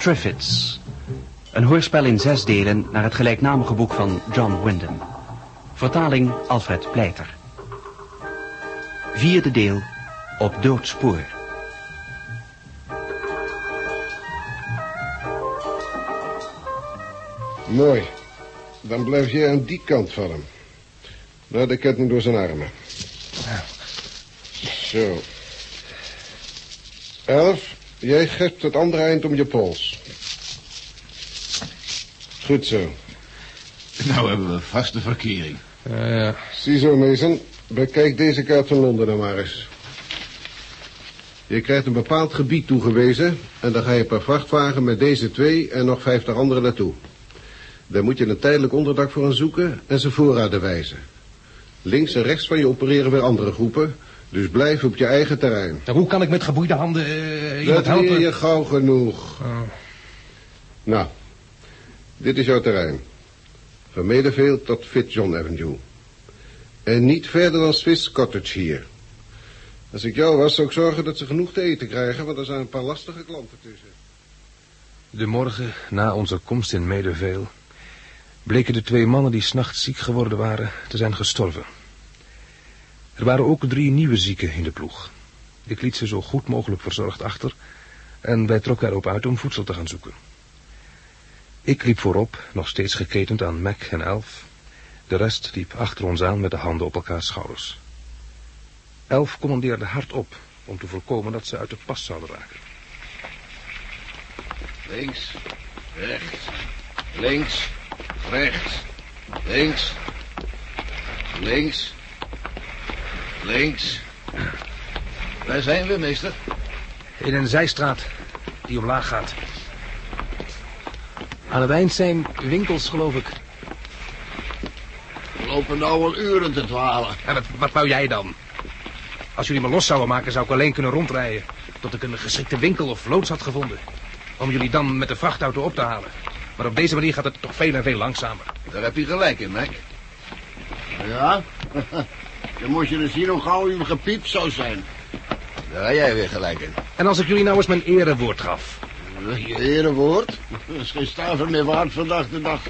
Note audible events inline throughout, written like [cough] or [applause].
Triffids. Een hoorspel in zes delen naar het gelijknamige boek van John Wyndham. Vertaling Alfred Pleiter. Vierde deel op doodspoor. Mooi. Dan blijf jij aan die kant van hem. Nou, de ketting door zijn armen. Zo. Elf, jij geeft het andere eind om je pols. Goed zo. Nou hebben we vaste verkering. ja. Ziezo, Mason. Bekijk deze kaart van Londen dan maar eens. Je krijgt een bepaald gebied toegewezen... en dan ga je per vrachtwagen met deze twee en nog vijftig anderen naartoe. Daar moet je een tijdelijk onderdak voor gaan zoeken en ze voorraden wijzen. Links en rechts van je opereren weer andere groepen... dus blijf op je eigen terrein. Nou, hoe kan ik met geboeide handen eh iemand Dat leer helpen? je gauw genoeg. Oh. Nou, dit is jouw terrein. Van Medefield tot Fitzjohn Avenue. En niet verder dan Swiss Cottage hier. Als ik jou was, zou ik zorgen dat ze genoeg te eten krijgen... want er zijn een paar lastige klanten tussen. De morgen na onze komst in Medeveel bleken de twee mannen die s'nachts ziek geworden waren te zijn gestorven. Er waren ook drie nieuwe zieken in de ploeg. Ik liet ze zo goed mogelijk verzorgd achter en wij trokken erop uit om voedsel te gaan zoeken. Ik liep voorop, nog steeds geketend aan Mac en Elf. De rest liep achter ons aan met de handen op elkaars schouders. Elf commandeerde hardop om te voorkomen dat ze uit de pas zouden raken. Links, rechts, links, rechts, links, links, links. Waar zijn we, meester? In een zijstraat die omlaag gaat. Aan het eind zijn winkels, geloof ik. We lopen nou al uren te dwalen. En wat, wat wou jij dan? Als jullie me los zouden maken, zou ik alleen kunnen rondrijden. Tot ik een geschikte winkel of loods had gevonden. Om jullie dan met de vrachtauto op te halen. Maar op deze manier gaat het toch veel en veel langzamer. Daar heb je gelijk in, Mac. Ja? [laughs] Dan moet je eens zien hoe gauw u gepiept zou zijn. Daar heb jij weer gelijk in. En als ik jullie nou eens mijn erewoord gaf. Je erewoord? Dat is geen stuiver meer waard vandaag de dag.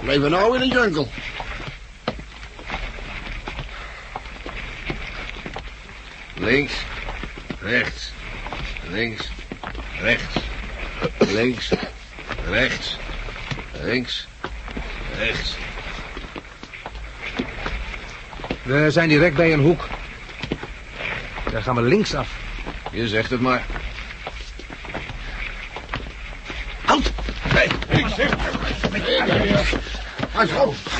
We leven nou in een jungle. Links, rechts, links, rechts, links, rechts, links, rechts. We zijn direct bij een hoek. Daar gaan we links af. Je zegt het maar. Houd! Nee, ik zeg...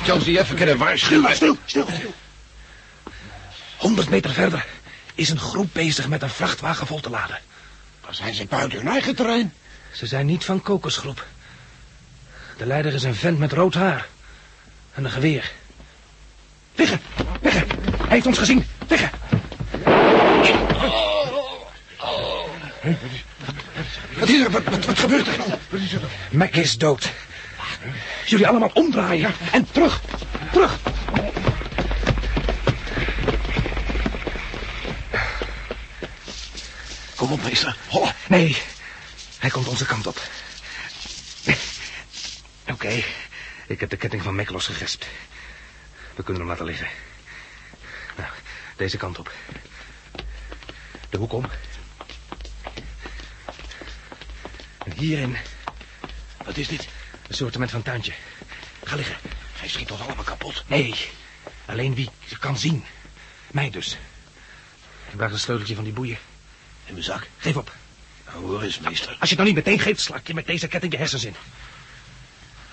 Josie, even kunnen waarschuwen. Stil, stil, stil. 100 meter verder is een groep bezig met een vrachtwagen vol te laden. Dan zijn ze buiten hun eigen terrein. Ze zijn niet van kokosgroep. De leider is een vent met rood haar. En een geweer. Liggen, liggen. Hij heeft ons gezien. Liggen. Wat is er? Wat, wat, wat gebeurt er? Mac is dood. Jullie allemaal omdraaien. En terug. Terug. Kom op, meester. Holla. Nee, hij komt onze kant op. Oké, ik heb de ketting van Mac losgegespt. We kunnen hem laten liggen. Nou, deze kant op. De hoek om. En hierin Wat is dit? Een soortement van tuintje. Ga liggen. Hij schiet ons allemaal kapot. Nee, alleen wie kan zien. Mij dus. Ik draag een sleuteltje van die boeien. In mijn zak. Geef op. Nou, hoor eens, meester. Als je het nou niet meteen geeft, sla ik je met deze ketting je hersens in.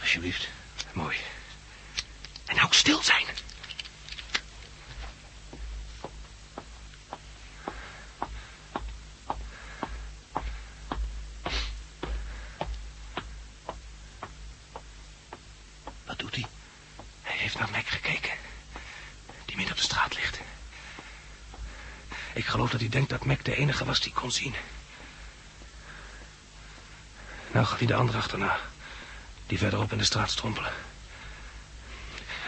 Alsjeblieft. Mooi. En nou stil zijn. Wat doet hij? Hij heeft naar Mac gekeken. Die midden op de straat ligt. Ik geloof dat hij denkt dat Mac de enige was die kon zien. Nou gaat hij de andere achterna. Die verderop in de straat strompelen.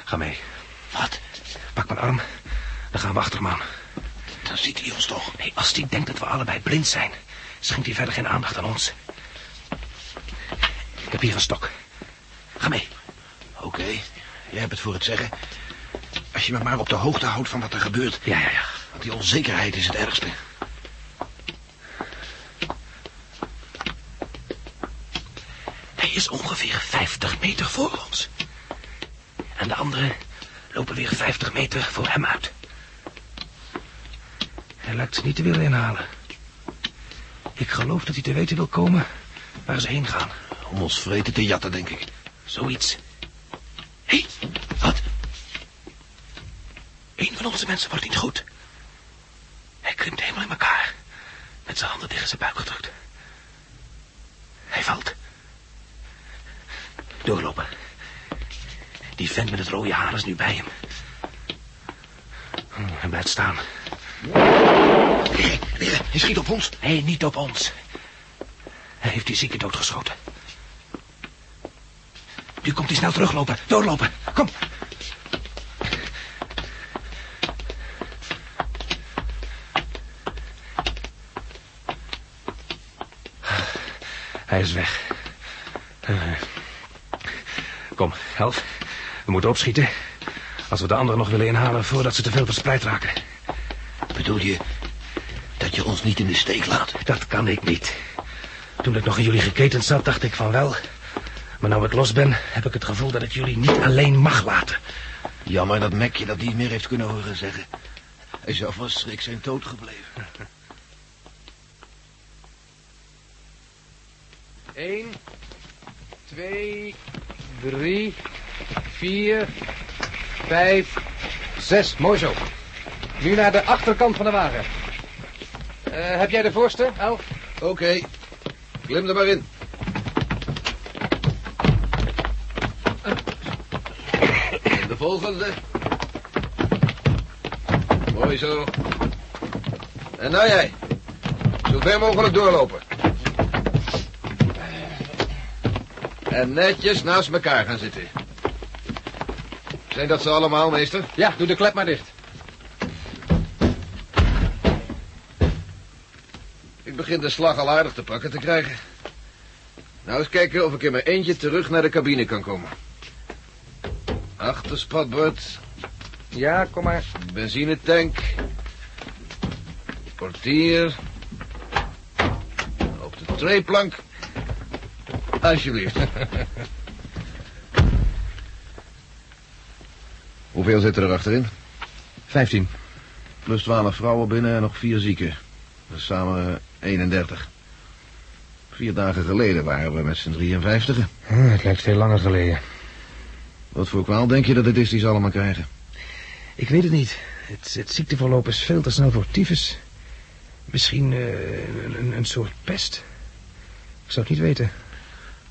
Ga mee. Wat? Pak mijn arm. Dan gaan we achter hem aan. Dan ziet hij ons toch. Nee, als hij denkt dat we allebei blind zijn... schenkt hij verder geen aandacht aan ons. Ik heb hier een stok. Ga mee. Oké, jij hebt het voor het zeggen. Als je me maar op de hoogte houdt van wat er gebeurt. Ja, ja, ja. Want die onzekerheid is het ergste. Is ongeveer 50 meter voor ons. En de anderen lopen weer 50 meter voor hem uit. Hij lijkt ze niet te willen inhalen. Ik geloof dat hij te weten wil komen waar ze heen gaan. Om ons vreten te jatten, denk ik. Zoiets. Hé, hey, wat? Een van onze mensen wordt niet goed. Hij krimpt helemaal in elkaar. Met zijn handen tegen zijn buik gedrukt. Hij valt. Doorlopen. Die vent met het rode haar is nu bij hem. Hm, Hij blijft staan. Hij schiet op ons. Nee, niet op ons. Hij heeft die zieke doodgeschoten. Nu komt hij snel teruglopen. Doorlopen. Kom. Hij is weg. Kom, help. We moeten opschieten. Als we de anderen nog willen inhalen voordat ze te veel verspreid raken. Bedoel je dat je ons niet in de steek laat? Dat kan ik niet. Toen ik nog in jullie geketend zat, dacht ik van wel. Maar nou ik los ben, heb ik het gevoel dat ik jullie niet alleen mag laten. Jammer dat Mac je dat niet meer heeft kunnen horen zeggen. Hij zou van schrik zijn dood gebleven. Eén, twee, drie, vier, vijf, zes. Mooi zo. Nu naar de achterkant van de wagen. Eh, heb jij de voorste, Al? Oké, klim er maar in. De volgende. Mooi zo. En nou jij. Zo ver mogelijk doorlopen. En netjes naast elkaar gaan zitten. Zijn dat ze allemaal, meester? Ja, doe de klep maar dicht. Ik begin de slag al aardig te pakken te krijgen. Nou, eens kijken of ik in mijn eentje terug naar de cabine kan komen. Achterspatbord, Ja, kom maar. benzinetank, portier, op de treeplank. [laughs] Alsjeblieft. [laughs] Hoeveel zitten er achterin? Vijftien. Plus twaalf vrouwen binnen en nog vier zieken. Dat is samen 31. Vier dagen geleden waren we met z'n 53. het lijkt veel langer geleden. Wat voor kwaal denk je dat het is die ze allemaal krijgen? Ik weet het niet. Het, het ziekteverloop is veel te snel voor tyfus. Misschien eh, een, een- een soort pest. Ik zou het niet weten.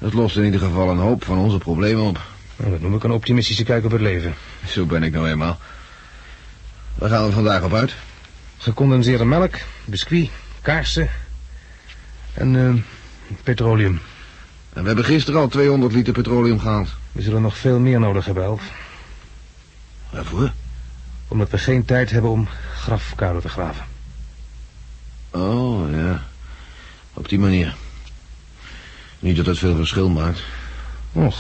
Dat lost in ieder geval een hoop van onze problemen op. Nou, dat noem ik een optimistische kijk op het leven. Zo ben ik nou eenmaal. Waar gaan we vandaag op uit? Gecondenseerde melk, biscuit, kaarsen en eh, petroleum. En we hebben gisteren al 200 liter petroleum gehaald. We zullen nog veel meer nodig hebben, Elf. Waarvoor? Omdat we geen tijd hebben om grafkuilen te graven. Oh, ja. Op die manier. Niet dat het veel verschil maakt. Och,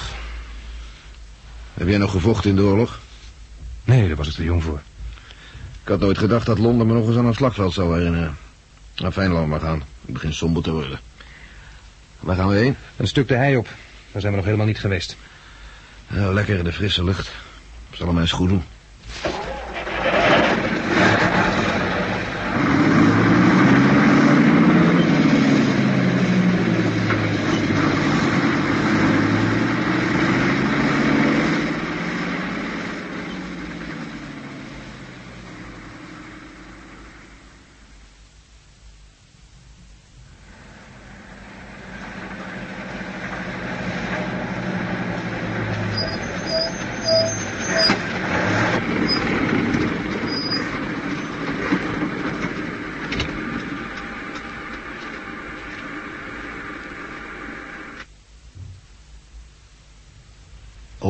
Heb jij nog gevochten in de oorlog? nee, daar was ik te jong voor. Ik had nooit gedacht dat Londen me nog eens aan een slagveld zou herinneren. Nou, fijn, laat maar gaan. Ik begin somber te worden. Waar gaan we heen? Een stuk de hei op. Daar zijn we nog helemaal niet geweest. Ja, lekker in de frisse lucht. Zal hem eens goed doen.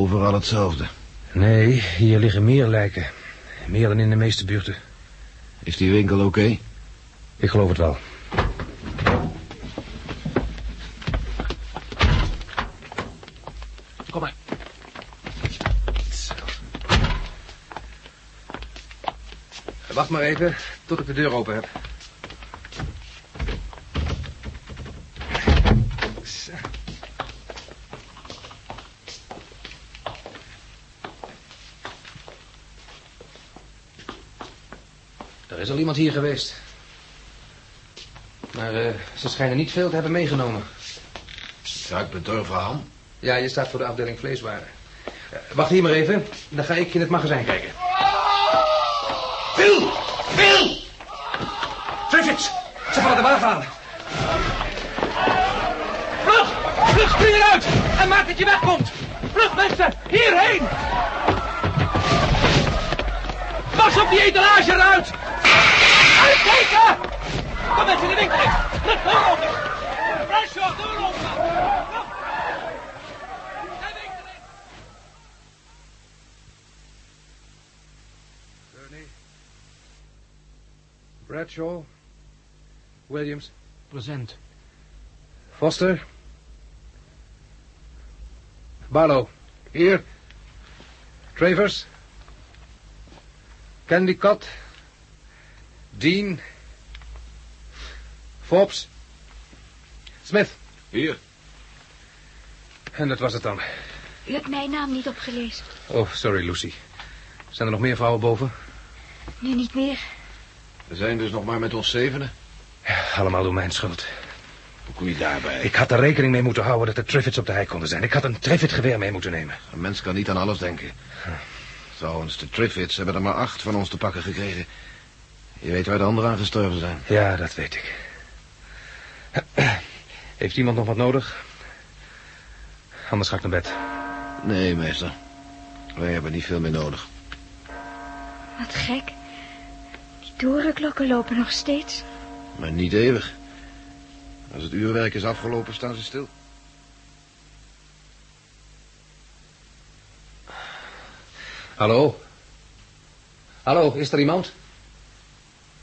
Overal hetzelfde. Nee, hier liggen meer lijken. Meer dan in de meeste buurten. Is die winkel oké? Ik geloof het wel. Kom maar. Wacht maar even tot ik de deur open heb. Iemand hier geweest. Maar eh, ze schijnen niet veel te hebben meegenomen. Ruikt bedorven ham. Ja, je staat voor de afdeling vleeswaren. Wacht hier maar even. Dan ga ik in het magazijn kijken. Phil! Phil! Triffids! Ze vallen de wagen aan. Vlug! Vlug, spring eruit! En maak dat je wegkomt! Vlug, mensen! Hierheen! Pas op die etalage eruit! Uitkijken! Kom mensen in de winkel in! Vlug, doorlopen! Bradshaw, doorlopen! Vlug! De winkel in! Gurney. Bradshaw. Williams. Present. Foster. Barlow. Hier. Travers. Candycott. Dean. Forbes. Smith. Hier. En dat was het dan. U hebt mijn naam niet opgelezen. Oh, sorry, Lucy. Zijn er nog meer vrouwen boven? Nu niet meer. We zijn dus nog maar met ons zevenen. Ja, allemaal door mijn schuld. Hoe kom je daarbij? Ik had er rekening mee moeten houden dat de Triffids op de hei konden zijn. Ik had een Triffid-geweer mee moeten nemen. Een mens kan niet aan alles denken. Trouwens, de Triffids hebben er maar acht van ons te pakken gekregen. Je weet waar de anderen aan gestorven zijn. Ja, dat weet ik. [clears throat] Heeft iemand nog wat nodig? Anders ga ik naar bed. Nee, meester. Wij hebben niet veel meer nodig. Wat gek. Die torenklokken lopen nog steeds. Maar niet eeuwig. Als het uurwerk is afgelopen, staan ze stil. Hallo? Hallo, is er iemand?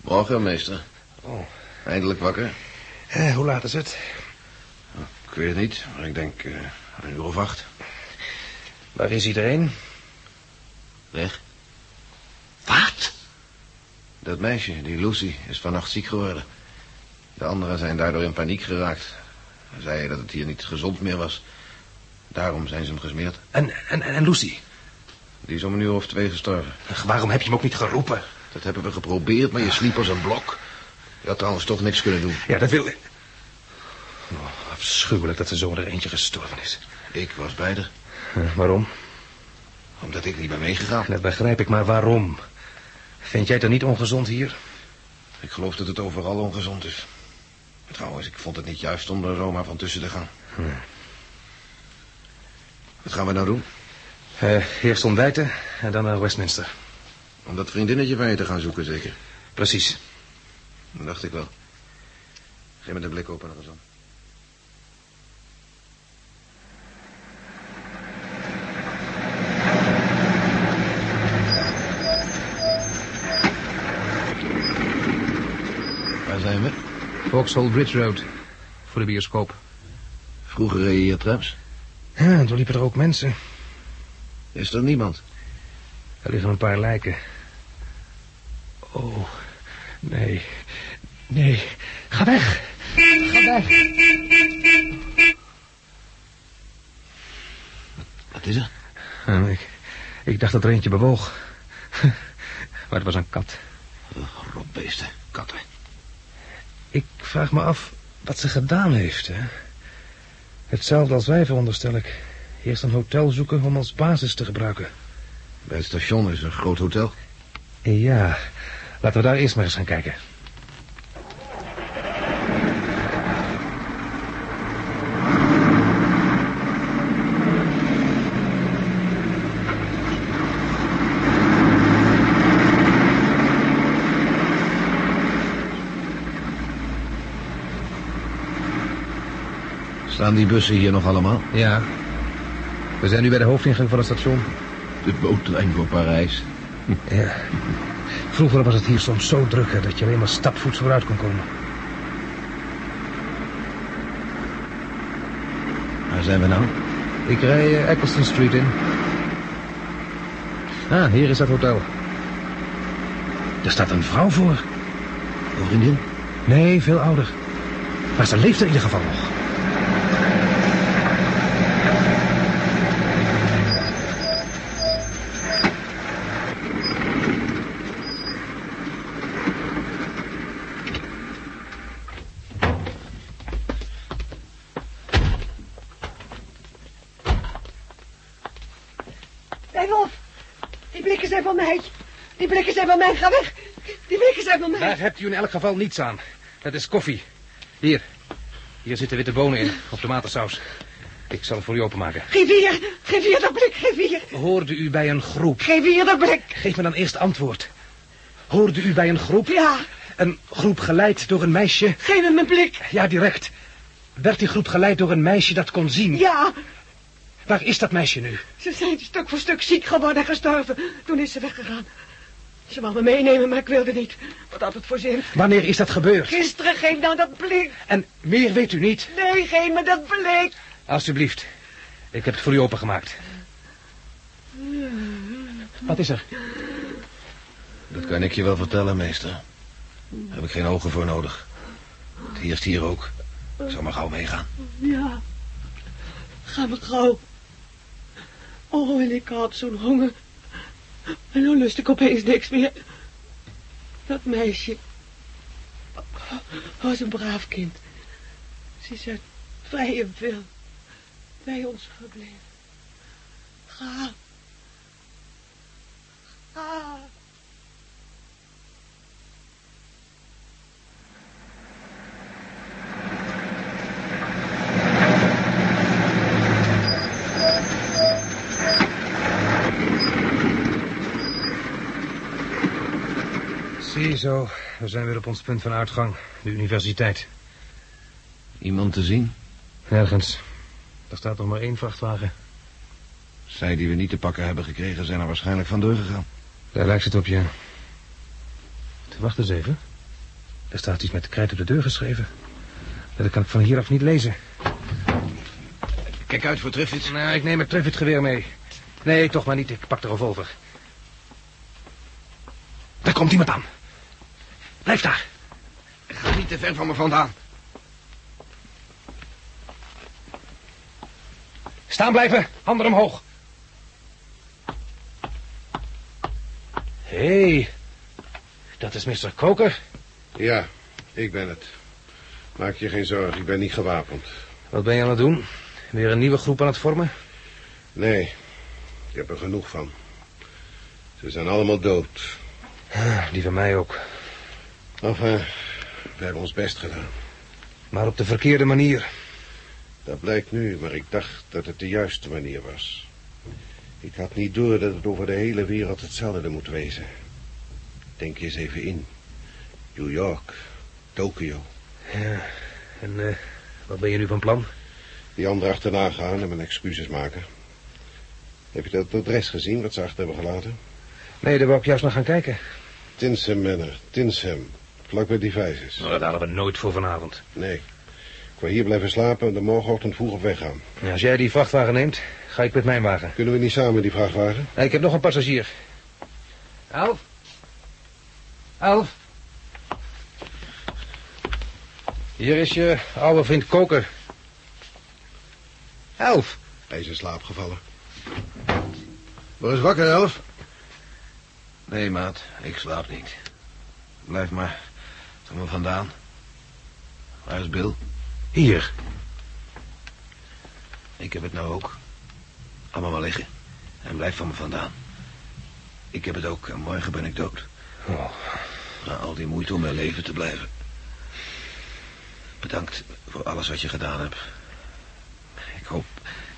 Morgen, meester. Oh. Eindelijk wakker. Eh, hoe laat is het? Ik weet het niet, maar ik denk eh, een uur of acht. Waar is iedereen? Weg. Wat? Dat meisje, die Lucy, is vannacht ziek geworden. De anderen zijn daardoor in paniek geraakt. Ze zeiden dat het hier niet gezond meer was. Daarom zijn ze hem gesmeerd. En, en, en Lucy? Die is om een uur of twee gestorven. Ach, Waarom heb je hem ook niet geroepen? Dat hebben we geprobeerd, maar je sliep als een blok. Je had trouwens toch niks kunnen doen. Ja, dat wil... Oh, afschuwelijk dat er zo er eentje gestorven is. Ik was bij haar, waarom? omdat ik niet ben meegegaan. Dat begrijp ik, maar waarom? Vind jij het er niet ongezond hier? Ik geloof dat het overal ongezond is. Trouwens, ik vond het niet juist om er zomaar van tussen te gaan. Wat gaan we nou doen? Eh, eerst ontbijten en dan naar Westminster. Om dat vriendinnetje van je te gaan zoeken, zeker? Precies. Dat dacht ik wel. Geef me de blik open nog eens aan. Waar zijn we? Vauxhall Bridge Road. Voor de bioscoop. Vroeger reed je hier trams. Ja, toen liepen er ook mensen. Is er niemand? Er liggen een paar lijken. Oh, nee. Nee, ga weg. Ga weg. Wat is er? Ah, ik, ik dacht dat er eentje bewoog. [laughs] Maar het was een kat. Oh, rotbeesten, katten. Ik vraag me af wat ze gedaan heeft, hè. Hetzelfde als wij, veronderstel ik. Eerst een hotel zoeken om als basis te gebruiken. Bij het station is een groot hotel. Ja, laten we daar eerst maar eens gaan kijken. Staan die bussen hier nog allemaal? Ja. We zijn nu bij de hoofdingang van het station. De bootlijn voor Parijs. Ja. Vroeger was het hier soms zo druk hè, dat je alleen maar stapvoets vooruit kon komen. Waar zijn we nou? Ik rij eh, Eccleston Street in. Ah, hier is dat hotel. Er staat een vrouw voor. Een vriendin? Nee, veel ouder. Maar ze leeft in ieder geval nog. Wijnolf, die blikken zijn van mij. Die blikken zijn van mij. Ga weg. Die blikken zijn van mij. Daar hebt u in elk geval niets aan. Dat is koffie. Hier. Hier zitten witte bonen in, of tomatensaus. Ik zal het voor u openmaken. Geef hier. Geef hier dat blik. Geef hier. Hoorde u bij een groep? Geef hier dat blik. Geef me dan eerst antwoord. Hoorde u bij een groep? Ja. Een groep geleid door een meisje? Geef hem een blik. Ja, direct. Werd die groep geleid door een meisje dat kon zien? Ja. Waar is dat meisje nu? Ze zijn stuk voor stuk ziek geworden en gestorven. Toen is ze weggegaan. Ze wou me meenemen, maar ik wilde niet. Wat had het voor zin? Wanneer is dat gebeurd? Gisteren, geef nou dat blik. En meer weet u niet? Nee, geef me dat blik. Alsjeblieft. Ik heb het voor u opengemaakt. Wat is er? Dat kan ik je wel vertellen, meester. Daar heb ik geen ogen voor nodig. Het heerst hier ook. Ik zal maar gauw meegaan. Ja. Ga maar gauw. Oh, en ik had zo'n honger. En nu lust ik opeens niks meer. Dat meisje was een braaf kind. Ze is uit vrije wil bij ons gebleven. Ga. Ga. Ziezo, we zijn weer op ons punt van uitgang. De universiteit. Iemand te zien? Nergens. Er staat nog maar één vrachtwagen. Zij die we niet te pakken hebben gekregen zijn er waarschijnlijk vandoor gegaan. Daar lijkt het op, ja. Wacht eens even. Er staat iets met krijt op de deur geschreven. Dat kan ik van hieraf niet lezen. Kijk uit voor Triffids. Nou, ik neem het Treffit geweer mee. Nee, toch maar niet. Ik pak de revolver. Daar komt iemand aan. Blijf daar. Ga niet te ver van me vandaan. Staan blijven. Handen omhoog. Hé. Hey, dat is Mr. Koker. Ja, ik ben het. Maak je geen zorgen, ik ben niet gewapend. Wat ben je aan het doen? Weer een nieuwe groep aan het vormen? Nee, ik heb er genoeg van. Ze zijn allemaal dood. Ah, Die van mij ook. Enfin, we hebben ons best gedaan. Maar op de verkeerde manier. Dat blijkt nu, maar ik dacht dat het de juiste manier was. Ik had niet door dat het over de hele wereld hetzelfde moet wezen. Denk eens even in. New York, Tokio. Ja, en eh, wat ben je nu van plan? Die anderen achterna gaan en mijn excuses maken. Heb je dat adres gezien wat ze achter hebben gelaten? Nee, daar wou ik juist nog gaan kijken. Tinsem Manor, Tinsem. Vlak bij Devices. Nou, dat halen we nooit voor vanavond. Nee. Ik wil hier blijven slapen en de morgenochtend vroeg op weg gaan. Ja, als jij die vrachtwagen neemt, ga ik met mijn wagen. Kunnen we niet samen die vrachtwagen? Nee, ik heb nog een passagier. Elf? Elf? Hier is je oude vriend Koker. Elf? Hij is in slaap gevallen. Waar is wakker, Elf? Nee, maat. Ik slaap niet. Blijf maar van me vandaan. Waar is Bill? Hier. Ik heb het nou ook. Allemaal maar liggen. En blijf van me vandaan. Ik heb het ook en morgen ben ik dood. Oh. Na al die moeite om mijn leven te blijven. Bedankt voor alles wat je gedaan hebt. Ik hoop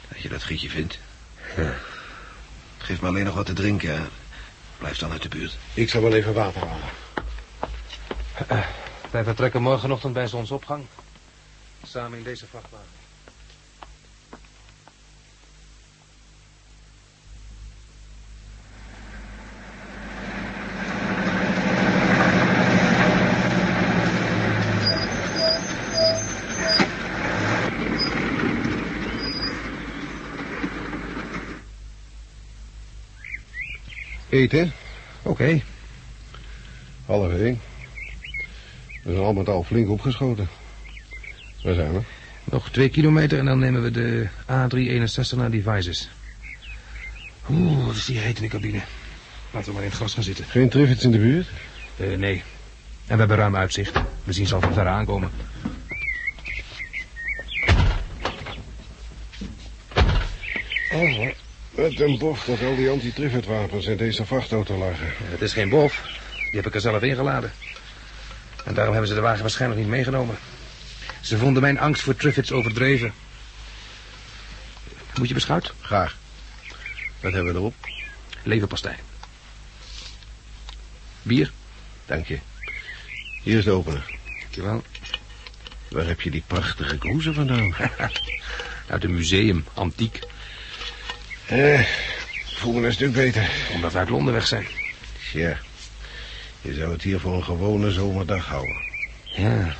dat je dat gietje vindt. Ja. Geef me alleen nog wat te drinken. hè. Blijf dan uit de buurt. Ik zal wel even water halen. Wij vertrekken morgenochtend bij zonsopgang. Samen in deze vrachtwagen. Eten? Oké. Half één. We zijn al met al flink opgeschoten. Waar zijn we? Nog twee kilometer en dan nemen we de A361 naar Devices. Oeh, wat is die heet in de cabine. Laten we maar in het gras gaan zitten. Geen Triffids in de buurt? Eh, nee. En we hebben ruim uitzicht. We zien ze al van ver aankomen. Oh, met een bof dat al die anti wapens in deze vrachtauto lagen. Het is geen bof. Die heb ik er zelf ingeladen. En daarom hebben ze de wagen waarschijnlijk niet meegenomen. Ze vonden mijn angst voor Triffids overdreven. Moet je beschuit? Graag. Wat hebben we erop? Leverpastei. Bier? Dank je. Hier is de opener. Dankjewel. Waar heb je die prachtige kroezen vandaan? [laughs] Uit een museum, antiek. Eh, voel me een stuk beter. Omdat we uit Londen weg zijn. Ja, je zou het hier voor een gewone zomerdag houden. Ja,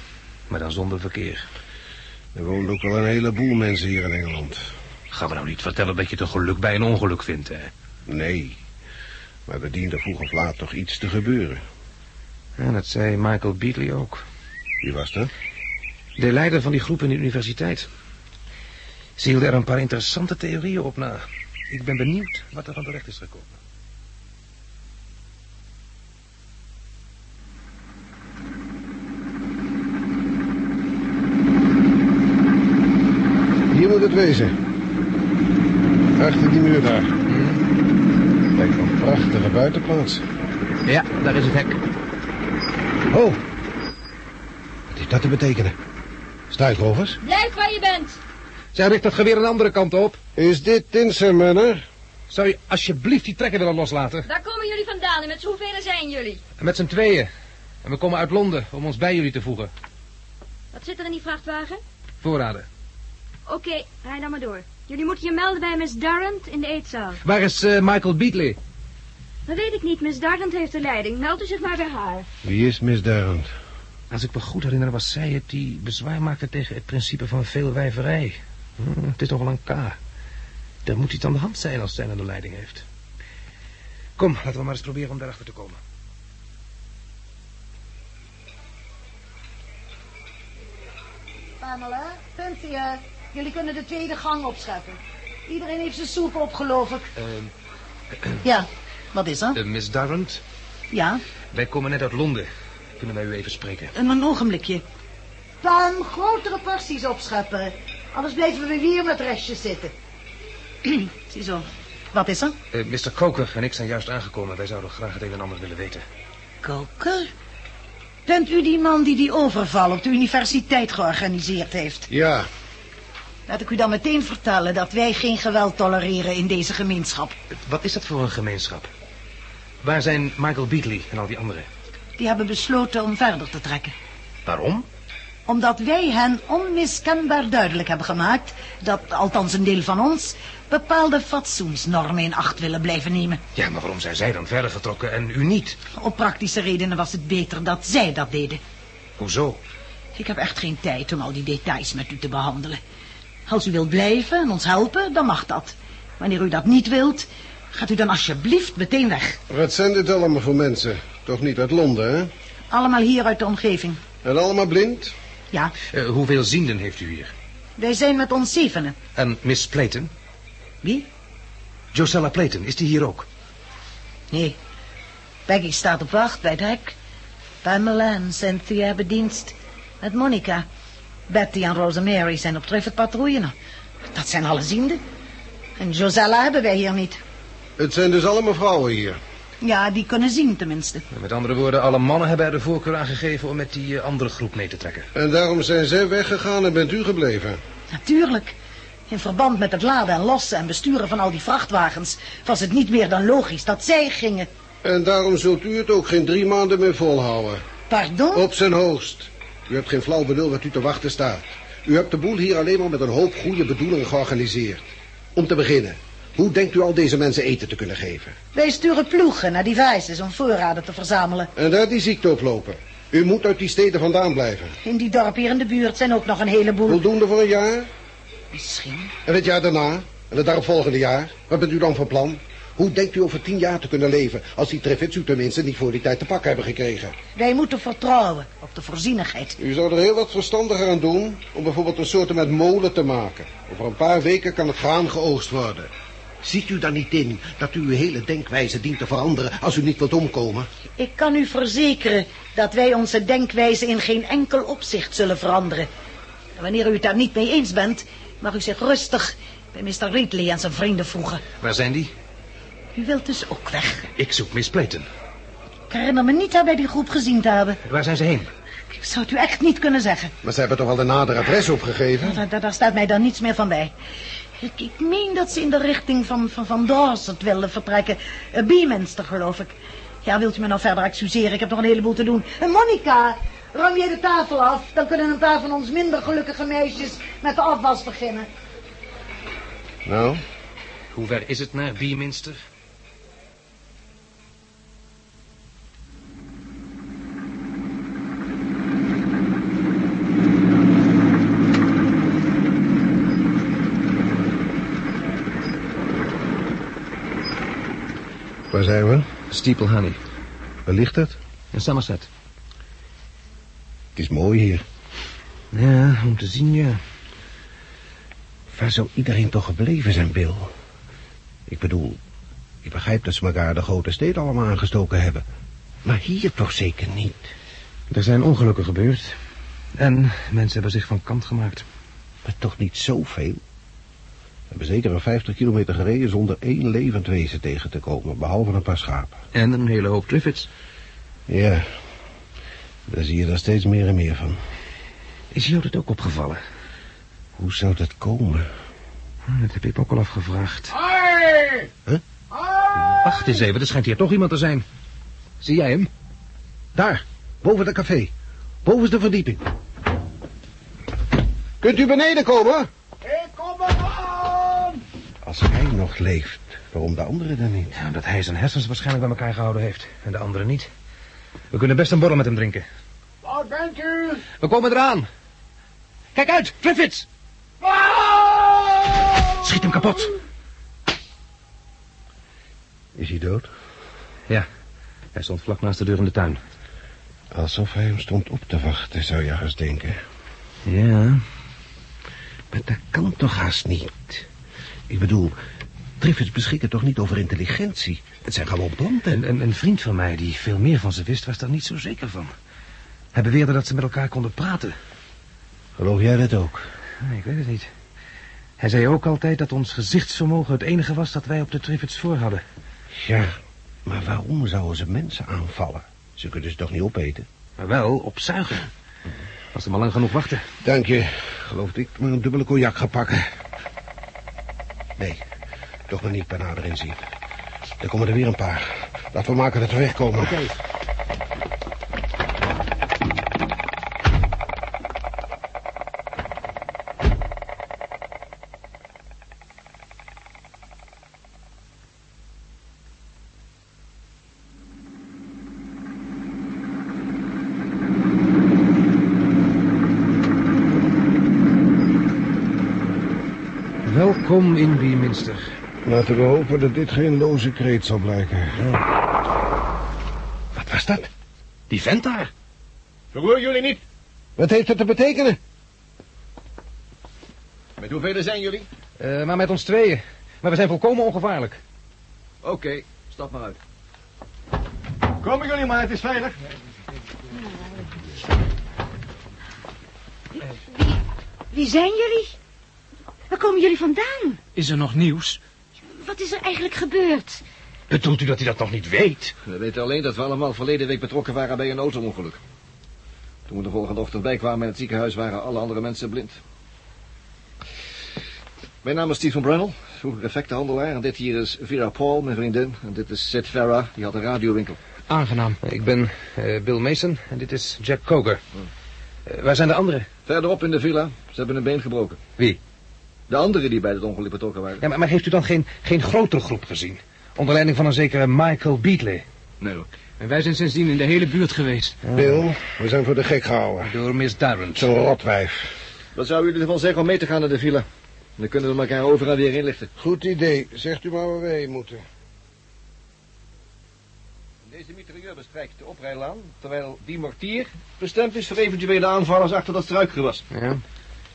maar dan zonder verkeer. Er wonen ook wel een heleboel mensen hier in Engeland. Ga me nou niet vertellen dat je het een geluk bij een ongeluk vindt, hè? Nee, maar er diende vroeg of laat toch iets te gebeuren. Ja, dat zei Michael Beatley ook. Wie was dat? De leider van die groep in de universiteit. Ze hielden er een paar interessante theorieën op na. Ik ben benieuwd wat er van terecht is gekomen. Hier moet het wezen. Achter die muur daar. Lijkt wel een prachtige buitenplaats. Ja, daar is het hek. Oh, wat heeft dat te betekenen? Struikrovers? Blijf waar je bent. Zij richt dat geweer een andere kant op. Is dit Tinselmanner? Zou je alsjeblieft die trekker willen loslaten? Waar komen jullie vandaan en met zoveel zijn jullie? Met z'n tweeën. En we komen uit Londen om ons bij jullie te voegen. Wat zit er in die vrachtwagen? Voorraden. Oké, rij dan maar door. Jullie moeten je melden bij Miss Durrant in de eetzaal. Waar is eh, Michael Beatley? Dat weet ik niet. Miss Durrant heeft de leiding. Meld u zich maar bij haar. Wie is Miss Durrant? Als ik me goed herinner was zij het die bezwaar maakte tegen het principe van veelwijverij. Hm, het is nogal een K. Er moet iets aan de hand zijn als zij aan de leiding heeft. Kom, laten we maar eens proberen om daarachter te komen. Pamela, Cynthia, jullie kunnen de tweede gang opscheppen. Iedereen heeft zijn soep op, geloof ik. Ja, wat is er? Uh, Miss Durrant, Ja, wij komen net uit Londen. Kunnen wij u even spreken? een, een ogenblikje. Pam, grotere porties opscheppen. Anders blijven we weer met restjes zitten. [clears throat] Ziezo, wat is er? Uh, Mr. Coker en ik zijn juist aangekomen. Wij zouden graag het een en ander willen weten. Koker? Bent u die man die die overval op de universiteit georganiseerd heeft? Ja, Laat ik u dan meteen vertellen dat wij geen geweld tolereren in deze gemeenschap. Wat is dat voor een gemeenschap? Waar zijn Michael Beatley en al die anderen? Die hebben besloten om verder te trekken. Waarom? Omdat wij hen onmiskenbaar duidelijk hebben gemaakt... dat, althans een deel van ons... bepaalde fatsoensnormen in acht willen blijven nemen. Ja, maar waarom zijn zij dan verder getrokken en u niet? Op praktische redenen was het beter dat zij dat deden. Hoezo? Ik heb echt geen tijd om al die details met u te behandelen. Als u wilt blijven en ons helpen, dan mag dat. Wanneer u dat niet wilt, gaat u dan alsjeblieft meteen weg. wat zijn dit allemaal voor mensen? Toch niet uit Londen, hè? Allemaal hier uit de omgeving. En allemaal blind? Ja, Eh, hoeveel zienden heeft u hier? wij zijn met ons zevenen. En Miss Playton? Wie? Josella Playton, is die hier ook? Nee. Peggy staat op wacht bij het hek. Pamela en Cynthia hebben dienst met Monica. Betty en Rosemary zijn op Trifford patrouille. Nou, Dat zijn alle zienden. En Josella hebben wij hier niet. Het zijn dus allemaal vrouwen hier. Ja, die kunnen zien tenminste. Met andere woorden, alle mannen hebben er de voorkeur aan gegeven om met die eh, andere groep mee te trekken. En daarom zijn zij weggegaan en bent u gebleven. Natuurlijk. In verband met het laden en lossen en besturen van al die vrachtwagens... was het niet meer dan logisch dat zij gingen. En daarom zult u het ook geen drie maanden meer volhouden. Pardon? Op zijn hoogst. U hebt geen flauw benul wat u te wachten staat. U hebt de boel hier alleen maar met een hoop goede bedoelingen georganiseerd. Om te beginnen, hoe denkt u al deze mensen eten te kunnen geven? Wij sturen ploegen naar devices om voorraden te verzamelen. En daar die ziekte oplopen. U moet uit die steden vandaan blijven. In die dorpen hier in de buurt zijn ook nog een heleboel... Voldoende voor een jaar? Misschien. En het jaar daarna? En het daaropvolgende jaar? Wat bent u dan van plan? Hoe denkt u over tien jaar te kunnen leven... als die Triffids u tenminste niet voor die tijd te pakken hebben gekregen? Wij moeten vertrouwen op de voorzienigheid. U zou er heel wat verstandiger aan doen... om bijvoorbeeld een soort met molen te maken. Over een paar weken kan het graan geoogst worden. Ziet u dan niet in dat u uw hele denkwijze dient te veranderen... als u niet wilt omkomen? Ik kan u verzekeren dat wij onze denkwijze in geen enkel opzicht zullen veranderen. En wanneer u het daar niet mee eens bent, mag u zich rustig bij Mr. Ridley en zijn vrienden voegen. Waar zijn die? U wilt dus ook weg. Ik zoek Miss Playton. Ik herinner me niet haar bij die groep gezien te hebben. Waar zijn ze heen? Ik zou het u echt niet kunnen zeggen. Maar ze hebben toch al de nadere adres opgegeven? Daar, daar, daar staat mij dan niets meer van bij. Ik, ik meen dat ze in de richting van, van, van Dorset wilden vertrekken. Uh, Beeminster, geloof ik. Ja, wilt u me nou verder excuseren? Ik heb nog een heleboel te doen. Uh, Monica, ruim jij de tafel af? Dan kunnen een paar van ons minder gelukkige meisjes met de afwas beginnen. Nou, Hoe ver is het naar Beeminster? Waar zijn we? Steeple Honey. Waar ligt het? In Somerset. Het is mooi hier. Ja, om te zien, ja. Waar zou iedereen toch gebleven zijn, Bill? Ik bedoel, ik begrijp dat ze elkaar de grote steden allemaal aangestoken hebben. Maar hier toch zeker niet? Er zijn ongelukken gebeurd. En mensen hebben zich van kant gemaakt. Maar toch niet zoveel? We hebben zeker een 50 kilometer gereden zonder één levend wezen tegen te komen, behalve een paar schapen. En een hele hoop Triffids. Ja, daar zie je er steeds meer en meer van. Is jou dat ook opgevallen? Hoe zou dat komen? Hm, Dat heb ik ook al afgevraagd. Hoi! Huh? Wacht eens even, er schijnt hier toch iemand te zijn. Zie jij hem? Daar, boven het café. Bovenste verdieping. Kunt u beneden komen? Als hij nog leeft, waarom de anderen dan niet? Ja, omdat hij zijn hersens waarschijnlijk bij elkaar gehouden heeft. En de anderen niet. We kunnen best een borrel met hem drinken. Waar bent u? We komen eraan. Kijk uit, Triffids! Ah! Schiet hem kapot. Is hij dood? Ja, hij stond vlak naast de deur in de tuin. Alsof hij hem stond op te wachten, zou je haast denken. Ja, Maar dat kan toch haast niet? Ik bedoel, Triffids beschikken toch niet over intelligentie? Het zijn gewoon planten. een, een, een vriend van mij die veel meer van ze wist, was daar niet zo zeker van. Hij beweerde dat ze met elkaar konden praten. Geloof jij dat ook? Nee, ik weet het niet. Hij zei ook altijd dat ons gezichtsvermogen het enige was dat wij op de Triffids voor hadden. Ja, maar waarom zouden ze mensen aanvallen? Ze kunnen ze toch niet opeten? Maar wel opzuigen. Als ze maar lang genoeg wachten. Dank je. Geloof ik maar een dubbele cognac ga pakken. Nee, toch maar niet bij nader inzien. Er komen er weer een paar. Laten we maken dat we wegkomen. Oké. Laten we hopen dat dit geen loze kreet zal blijken. Wat was dat? Die vent daar. Verroer jullie niet. Wat heeft dat te betekenen? Met hoeveel zijn jullie? Eh, maar met ons tweeën. Maar we zijn volkomen ongevaarlijk. Oké, stap maar uit. Komen jullie maar, het is veilig. Wie zijn jullie? Waar komen jullie vandaan? Is er nog nieuws? Wat is er eigenlijk gebeurd? Bedoelt u dat hij dat nog niet weet? We weten alleen dat we allemaal verleden week betrokken waren bij een auto-ongeluk. Toen we de volgende ochtend bijkwamen in het ziekenhuis waren alle andere mensen blind. Mijn naam is Stephen Brennel, vroeger effectenhandelaar. En dit hier is Vera Paul, mijn vriendin. En dit is Sid Farah, die had een radiowinkel. Aangenaam. Ik ben eh, Bill Mason en dit is Jack Coker. Eh, waar zijn de anderen? Verderop in de villa, ze hebben een been gebroken. Wie? De anderen die bij het ongeluk betrokken waren. Ja, maar, maar heeft u dan geen, geen grotere groep gezien? Onder leiding van een zekere Michael Beatley. Nee hoor. En wij zijn sindsdien in de hele buurt geweest. Bill, we zijn voor de gek gehouden. Door Miss Durrant. Zo'n rotwijf. Wat zou jullie ervan zeggen om mee te gaan naar de villa? Dan kunnen we elkaar overal weer inlichten. Goed idee. Zegt u maar waar we heen moeten. Deze mitrailleur bestrijkt de oprijlaan, terwijl die mortier bestemd is voor eventuele aanvallers achter dat struikgewas. Ja.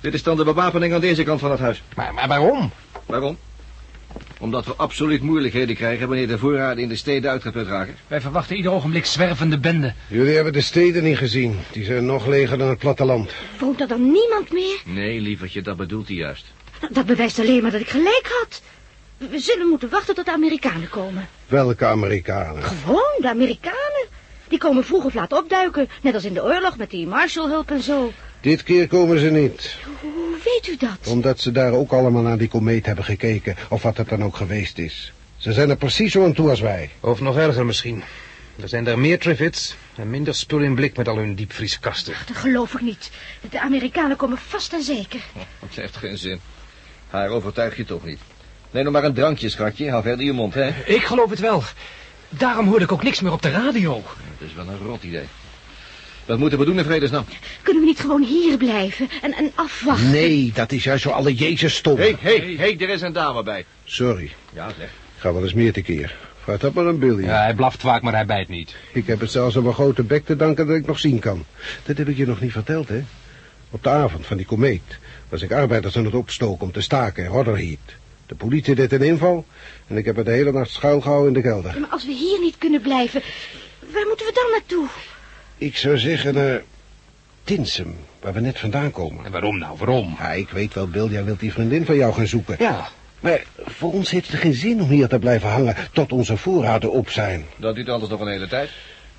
Dit is dan de bewapening aan deze kant van het huis. Maar, maar waarom? Waarom? Omdat we absoluut moeilijkheden krijgen wanneer de voorraden in de steden uitgeput raken. Wij verwachten ieder ogenblik zwervende benden. Jullie hebben de steden niet gezien. Die zijn nog leger dan het platteland. Woont er dan niemand meer? Nee, lievertje, dat bedoelt hij juist. Nou, Dat bewijst alleen maar dat ik gelijk had. We zullen moeten wachten tot de Amerikanen komen. Welke Amerikanen? Gewoon, de Amerikanen. Die komen vroeg of laat opduiken. Net als in de oorlog met die Marshallhulp en zo. Dit keer komen ze niet. Hoe weet u dat? Omdat ze daar ook allemaal naar die komeet hebben gekeken. Of wat het dan ook geweest is. Ze zijn er precies zo aan toe als wij. Of nog erger misschien. Er zijn daar meer Triffids en minder spul in blik met al hun diepvrieskasten. Dat geloof ik niet. De Amerikanen komen vast en zeker. [laughs] Dat heeft geen zin. Haar overtuig je toch niet. Neem nog maar een drankje, schatje. Hou verder je mond, hè? Ik geloof het wel. Daarom hoorde ik ook niks meer op de radio. Het is wel een rot idee. Wat moeten we doen in vredesnaam? Kunnen we niet gewoon hier blijven en, en afwachten? Nee, dat is juist zo alle Jezus stom. Hé, hé, hé, er is een dame bij. Sorry, Ja, zeg. ik ga wel eens meer tekeer. Vraag dat maar een Billy. Ja, hij blaft vaak, maar hij bijt niet. Ik heb het zelfs aan mijn grote bek te danken dat ik nog zien kan. Dat heb ik je nog niet verteld, hè? Op de avond van die komeet was ik arbeiders aan het opstoken om te staken in Rotherheat. De politie deed een inval en ik heb er de hele nacht schuilgehouden in de kelder. Ja, Maar als we hier niet kunnen blijven, waar moeten we dan naartoe? Ik zou zeggen naar Tinsum, waar we net vandaan komen. En waarom nou, waarom? Ja, ik weet wel, Bill, jij wilt die vriendin van jou gaan zoeken. Ja, Maar voor ons heeft het geen zin om hier te blijven hangen tot onze voorraden op zijn. Dat duurt anders nog een hele tijd.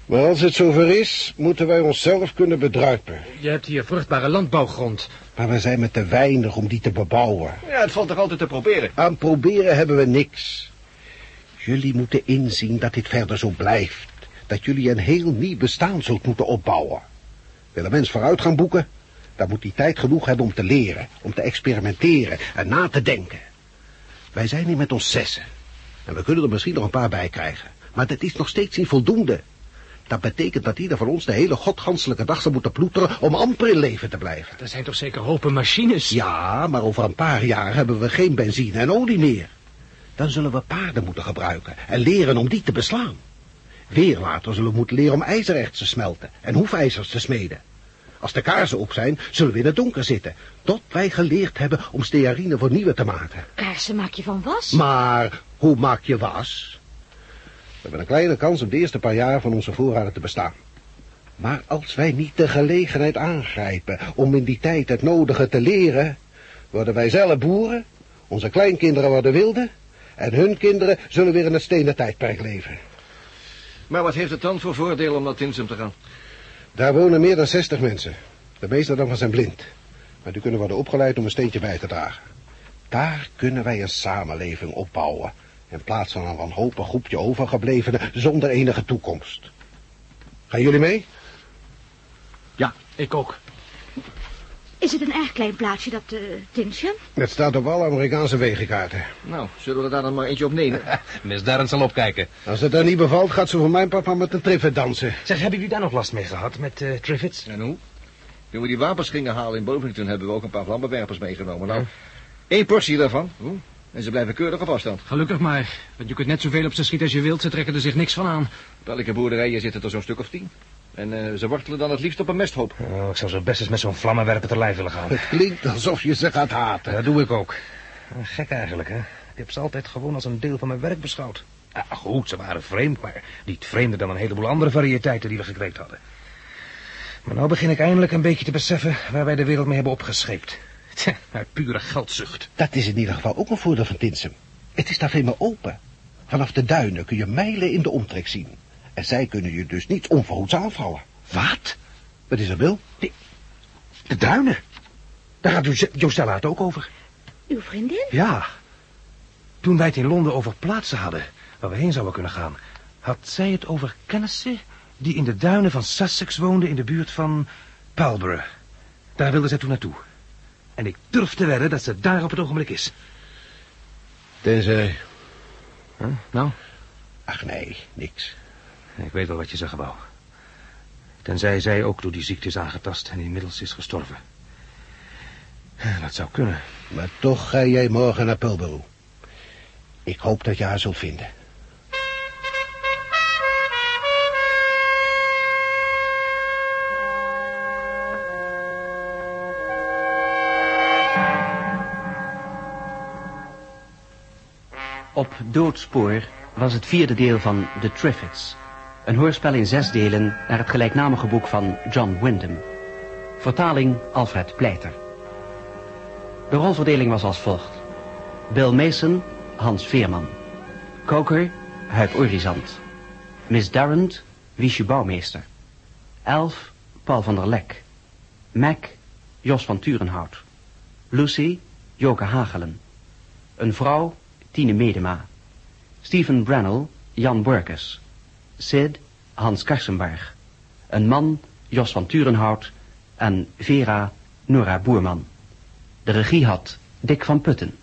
Maar als het zover is, moeten wij onszelf kunnen bedruipen. Je hebt hier vruchtbare landbouwgrond. Maar we zijn met te weinig om die te bebouwen. Ja, het valt toch altijd te proberen. Aan proberen hebben we niks. Jullie moeten inzien dat dit verder zo blijft. Dat jullie een heel nieuw bestaan zult moeten opbouwen. Wil een mens vooruit gaan boeken, dan moet hij tijd genoeg hebben om te leren, om te experimenteren en na te denken. Wij zijn hier met ons zessen. En we kunnen er misschien nog een paar bij krijgen. Maar dat is nog steeds niet voldoende. Dat betekent dat ieder van ons de hele godganselijke dag zal moeten ploeteren om amper in leven te blijven. Er zijn toch zeker hopen machines? Ja, maar over een paar jaar hebben we geen benzine en olie meer. Dan zullen we paarden moeten gebruiken en leren om die te beslaan. Weer later zullen we moeten leren om ijzererts te smelten en hoefijzers te smeden. Als de kaarsen op zijn, zullen we in het donker zitten. Tot wij geleerd hebben om stearine voor nieuwe te maken. Kaarsen maak je van was? Maar hoe maak je was? We hebben een kleine kans om de eerste paar jaar van onze voorraden te bestaan. Maar als wij niet de gelegenheid aangrijpen om in die tijd het nodige te leren, worden wij zelf boeren, onze kleinkinderen worden wilden, en hun kinderen zullen weer in het stenen tijdperk leven. Maar wat heeft het dan voor voordeel om naar Tinsum te gaan? Daar wonen meer dan 60 mensen. De meeste daarvan zijn blind. Maar die kunnen worden opgeleid om een steentje bij te dragen. Daar kunnen wij een samenleving opbouwen. In plaats van een wanhopig groepje overgeblevenen zonder enige toekomst. Gaan jullie mee? Ja, ik ook. Is het een erg klein plaatsje, dat uh, Tinsje? Het staat op alle Amerikaanse wegenkaarten. Nou, zullen we daar dan maar eentje op nemen? [laughs] Miss Darren zal opkijken. Als het daar niet bevalt, gaat ze voor mijn papa met een triffet dansen. Zeg, hebben jullie daar nog last mee gehad met uh, Triffids? En hoe? Toen we die wapens gingen halen in Bovington hebben we ook een paar vlammenwerpers meegenomen. Nou, één portie daarvan. Hoe? En ze blijven keurig op afstand. Gelukkig maar, want je kunt net zoveel op ze schieten als je wilt. Ze trekken er zich niks van aan. Op elke boerderijen zitten er zo'n stuk of tien. En uh, ze wortelen dan het liefst op een mesthoop. Oh, ik zou zo best eens met zo'n vlammenwerper te lijf willen gaan. Het klinkt alsof je ze gaat haten. Dat doe ik ook. Gek eigenlijk, hè. Ik heb ze altijd gewoon als een deel van mijn werk beschouwd. Ah, goed, ze waren vreemd, maar niet vreemder dan een heleboel andere variëteiten die we gekweekt hadden. Maar nou begin ik eindelijk een beetje te beseffen waar wij de wereld mee hebben opgescheept. [laughs] Tja, uit pure geldzucht. Dat is in ieder geval ook een voordeel van Tinsum. Het is daar veel meer open. Vanaf de duinen kun je mijlen in de omtrek zien. En zij kunnen je dus niet onverhoeds aanvallen. Wat? Wat is er, Bill? Die, de duinen. Daar gaat Jostella het ook over. Uw vriendin? Ja. Toen wij het in Londen over plaatsen hadden, waar we heen zouden kunnen gaan, had zij het over kennissen die in de duinen van Sussex woonden in de buurt van Palborough. Daar wilde zij toen naartoe. En ik durf te wedden dat ze daar op het ogenblik is. Tenzij... Huh? Nou? Ach nee, niks. Ik weet wel wat je zeggen wou. Tenzij zij ook door die ziekte is aangetast en inmiddels is gestorven. Dat zou kunnen. Maar toch ga jij morgen naar Pulborough. Ik hoop dat je haar zult vinden. Op Doodspoor was het vierde deel van The Triffids. Een hoorspel in zes delen naar het gelijknamige boek van John Wyndham. Vertaling Alfred Pleiter. De rolverdeling was als volgt. Bill Mason, Hans Veerman. Koker, Huip Orizant. Miss Darrant, Wiesje Bouwmeester. Elf, Paul van der Lek. Mac, Jos van Turenhout. Lucy, Joke Hagelen. Een vrouw, Tine Medema. Stephen Brannell, Jan Borkes. Sid, Hans Karsenberg. Een man, Jos van Turenhout. En Vera, Nora Boerman. De regie had Dick van Putten.